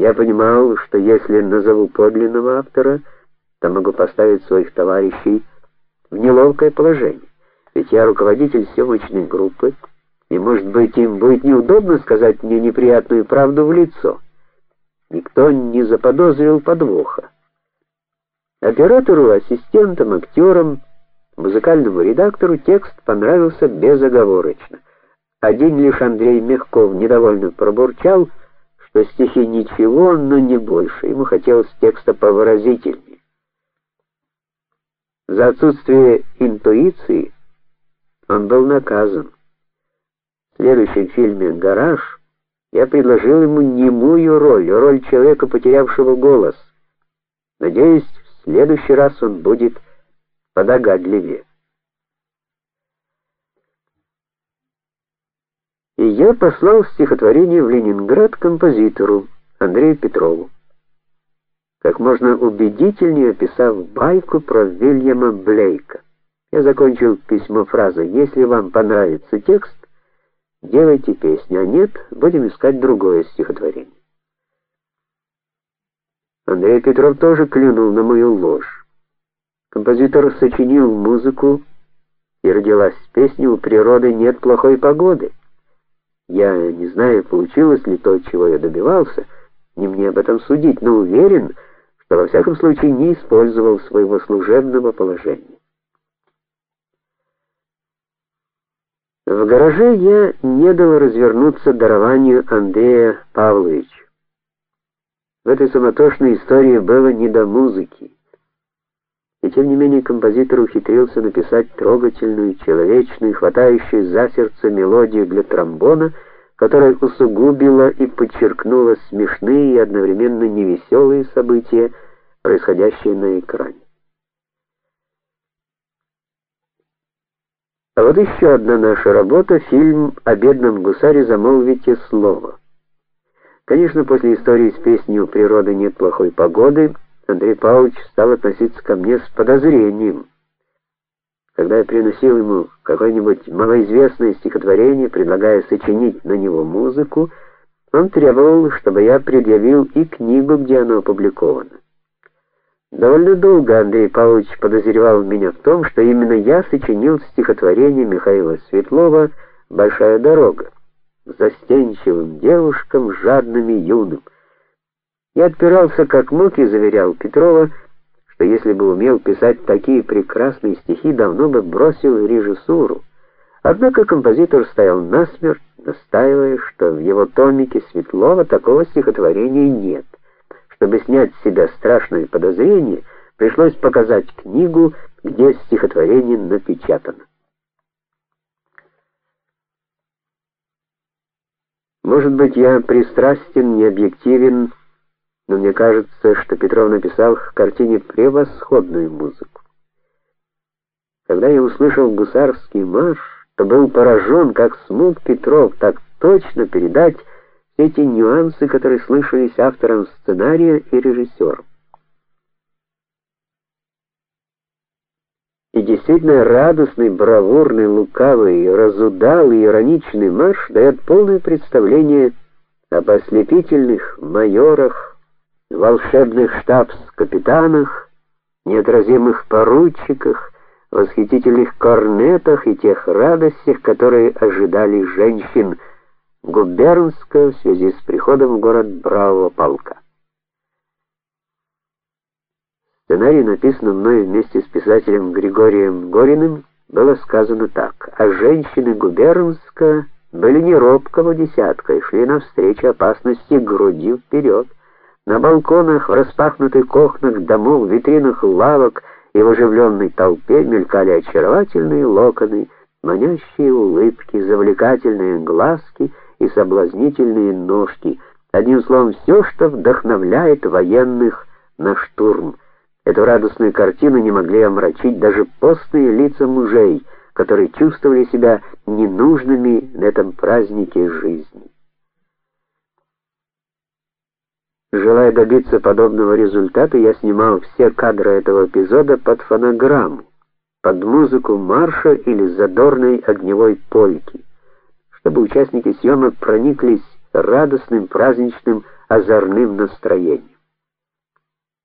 Я понимал, что если назову подлинного автора, то могу поставить своих товарищей в неловкое положение. Ведь я руководитель съемочной группы, и, может быть, им будет неудобно сказать мне неприятную правду в лицо. Никто не заподозрил подвоха. Оператору, ассистентам, актерам, музыкальному редактору текст понравился безоговорочно. Один лишь Андрей Мягков недовольно пробурчал, что стихи ничего, но не больше. Ему хотелось текста повыразительнее. За отсутствие интуиции он был наказан. В следующем фильме Гараж я предложил ему немую роль, роль человека, потерявшего голос. Надеюсь, в следующий раз он будет подогадливее. И я послал стихотворение в Ленинград композитору Андрею Петрову. Как можно убедительнее описав байку про Вильяма Блейка. Я закончил письмо фразой: "Если вам понравится текст, делайте песню, а нет, будем искать другое стихотворение". Андрей Петров тоже клюнул на мою ложь. Композитор сочинил музыку, и родилась песня "У природы нет плохой погоды". Я не знаю, получилось ли то, чего я добивался, не мне об этом судить, но уверен, что во всяком случае не использовал своего служебного положения. В гараже я не дал развернуться дарованию Андрея Павловича. В этой суматошной истории было не до музыки. И тем не менее композитор ухитрился написать трогательную, человечную, хватающую за сердце мелодию для тромбона, которая усугубила и подчеркнула смешные и одновременно невеселые события, происходящие на экране. А вот еще одна наша работа фильм о бедном гусаре замолвите слово. Конечно, после истории с песней «У природы нет плохой погоды» Андрей Павлович стал относиться ко мне с подозрением. Когда я приносил ему какое-нибудь малоизвестное стихотворение, предлагая сочинить на него музыку, он требовал, чтобы я предъявил и книгу, где оно опубликовано. Довольно долго Андрей Павлович подозревал меня в том, что именно я сочинил стихотворение Михаила Светлова Большая дорога застенчивым девушкам, жадным и юным. Я отпирался как мог и заверял Петрова, что если бы умел писать такие прекрасные стихи, давно бы бросил режиссуру. Однако композитор стоял насмерть, настаивая, что в его томике Светлова такого стихотворения нет. Чтобы снять с себя страшное подозрение, пришлось показать книгу, где стихотворение напечатано. Может быть, я пристрастен, не объективен, но мне кажется, что Петров написал к картине превосходную музыку. Когда я услышал гусарский марш, то был поражен, как смог Петров так точно передать эти нюансы, которые слышались автором сценария и режиссером. И действительно радостный, бравурный, лукавый, разудалый, ироничный марш дает полное представление об ослепительных майорах, волшебных штабс-капитанах, неотразимых поручиках, восхитительных корнетах и тех радостях, которые ожидали женщин губернского в связи с приходом в город Бравого полка. Сценарий, написанный мной вместе с писателем Григорием Гориным, было сказано так: "А женщины губернска были не робкого десятка и шли навстречу опасности грудью вперед. На балконах, в распахнутых окнах домов, витринах лавок и в оживленной толпе мелькали очаровательные локоны, манящие улыбки, завлекательные глазки и соблазнительные ножки, одним словом, все, что вдохновляет военных на штурм. Эту радостную картину не могли омрачить даже постные лица мужей, которые чувствовали себя ненужными на этом празднике жизни. Желая добиться подобного результата, я снимал все кадры этого эпизода под фонограмму, под музыку марша или задорной огневой польки чтобы участники съемок прониклись радостным праздничным озорным настроением.